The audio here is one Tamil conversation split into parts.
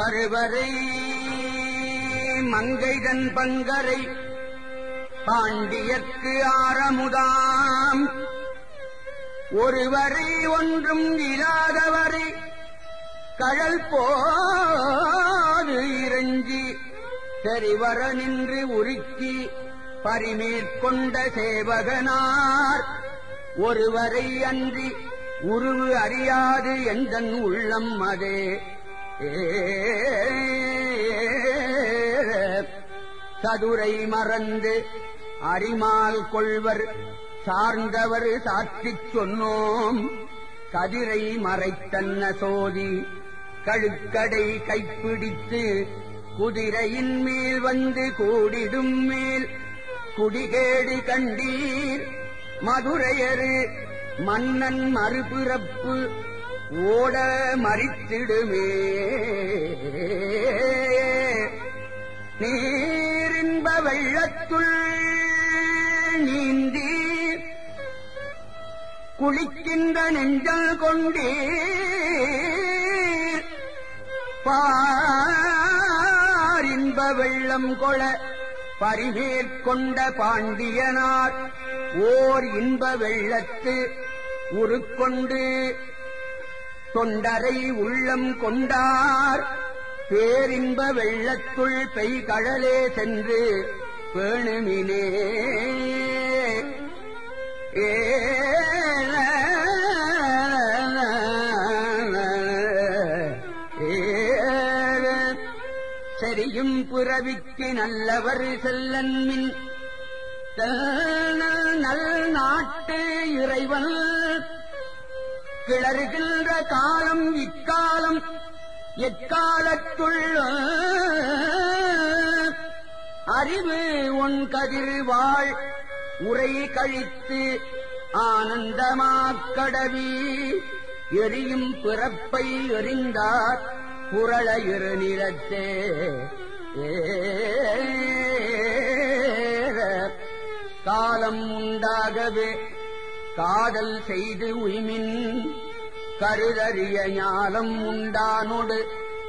பருவரை மங்கைதன் பங்கரை பாண்டியர்க்கு ஆரமுதாம். ஒருவரை ஒன்றும் இல்லாதவரை கழல் போது இறஞ்சி தெரிவர நின்று உருக்கி பரிமேற்கொண்ட சேவகனார். ஒருவரை அன்றி உருவு அறியாது எந்தன் உள்ளம் அதே. சதுரை மறந்து அரிமால் கொள்வர் சார்ந்தவர் சாற்றிச் சொன்னோம். கதிரை மறைத்தன்ன சோதி கழுக்கடை கைப்பிடித்து குதிரையின் மேல் வந்து கூடிடும் மேல் குடிகேடு கண்டீர். மதுரையரு மன்னன் மறுபிறப்பு ஓட மறித்திடுமே. நீரின்ப வெள்ளத்துள் நீந்தி குளிக்கின்ற நெஞ்சல் கொண்டே பாரின்ப வெள்ளம் கொள பரிமேற்கொண்ட பாண்டியனார். ஓர் இன்ப வெள்ளத்து உருக்கொண்டு தொண்டரை உள்ளம் கொண்டார். பேரின்ப வெள்ளத்துள் பெய்கழலே சென்று பேணுமினே. ஏ ஏல சரியும் புறவிக்கு நல்லவர் செல்லன்மின் நல் நாட்டு இறைவன் கிளறுகின்ற காலம் இக்காலம் எக்காலத்துள் அறிவு உன் கதிர் வாழ் உரை கழித்து ஆனந்தமாக்கடவி எரியும் பிறப்பை எறிந்தார் புரள இரு காலம் உண்டாகவே காதல் செய்து உய்மின் கருதறிய ஞாலம் உண்டானோடு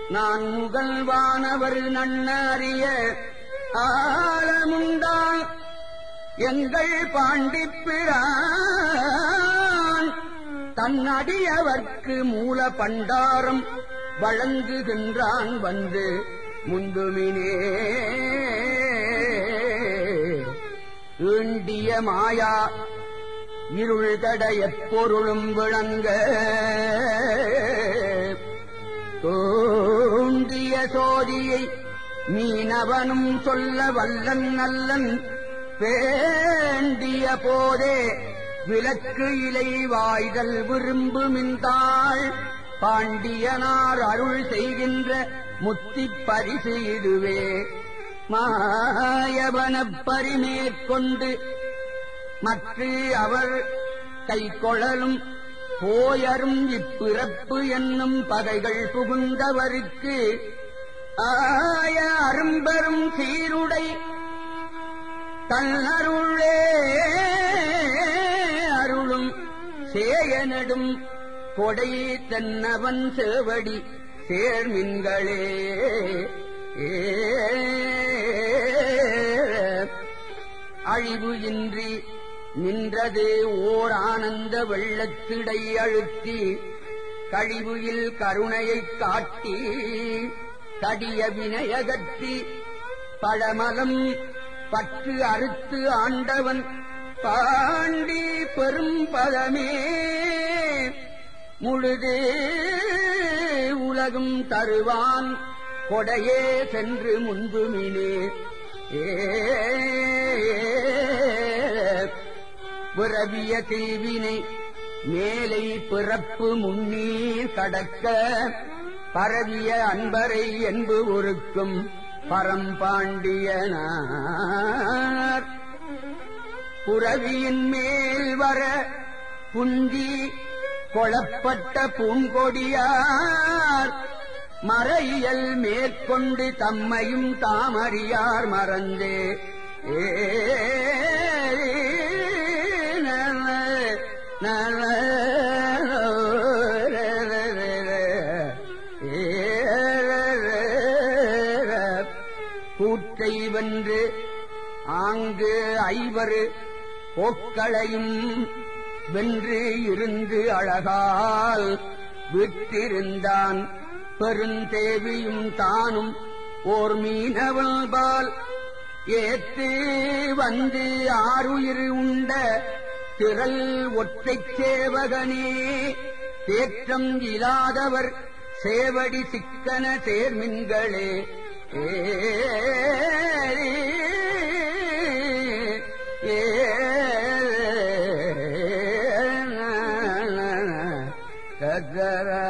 நான் முகழ்வானவர் நன்னறிய ஆழமுண்டான் எங்கள் பாண்டிப்பிரான் தன்னடியவர்க்கு மூல பண்டாரம் வழங்குகின்றான் வந்து முந்துமினே. ஈண்டிய மாயா இருள் தட பொருளும் விளங்க தோண்டிய சோதியை மீனவனும் சொல்ல வல்லன் நல்லன் வேண்டிய போதே விளக்கு இலை வாய்தல் விரும்பு மின்தாள் பாண்டியனார் அருள் செய்கின்ற முத்தி பரிசு இதுவே. மாயவனப் பரிமேற்கொண்டு மற்ற அவர் கைக்கொழலும் போயரும் இப்பிறப்பு என்னும் பதைகள் புகுந்தவருக்கு ஆய அரும்பெரும் சீருடை தன்னருளே அருளும் சேயனடும் கொடை தென்னவன் சேவடி சேர்மின்களே. ஏ அழிவு இன்றி நின்றது ஓர் ஆனந்த வெள்ளத்திடை அழுத்தி கழிவுயில் கருணையைக் காட்டி கடிய வினையகற்றி பழமலம் பற்று அறுத்து ஆண்டவன் பாண்டி பெரும் பதமே. முழுதே உலகும் தருவான் கொடையே சென்று முன்புமினே ஏ பிறவிய தீவினை மேலை பிறப்பு முன்னீர் கடக்க பரவிய அன்பரை என்பு ஒருக்கும் பரம்பாண்டியனார் புறவியின் மேல் வர குந்தி கொளப்பட்ட பூங்கொடியார். மறையல் மேற்கொண்டு தம்மையும் தாமறியார் மறந்தே. ஏ கூற்றை வென்று ஆங்கு ஐவரு போக்களையும் வென்று இருந்து அழகால் விட்டிருந்தான். பெருந்தேவியும் தானும் ஓர் மீனவள்பால் ஏத்து வந்து ஆறுயிர் உண்ட திரள் ஒற்றைச் சேவகனே தேற்றம் இல்லாதவர் சேவடி சிக்கன சேர்மின்களே ஏ கதர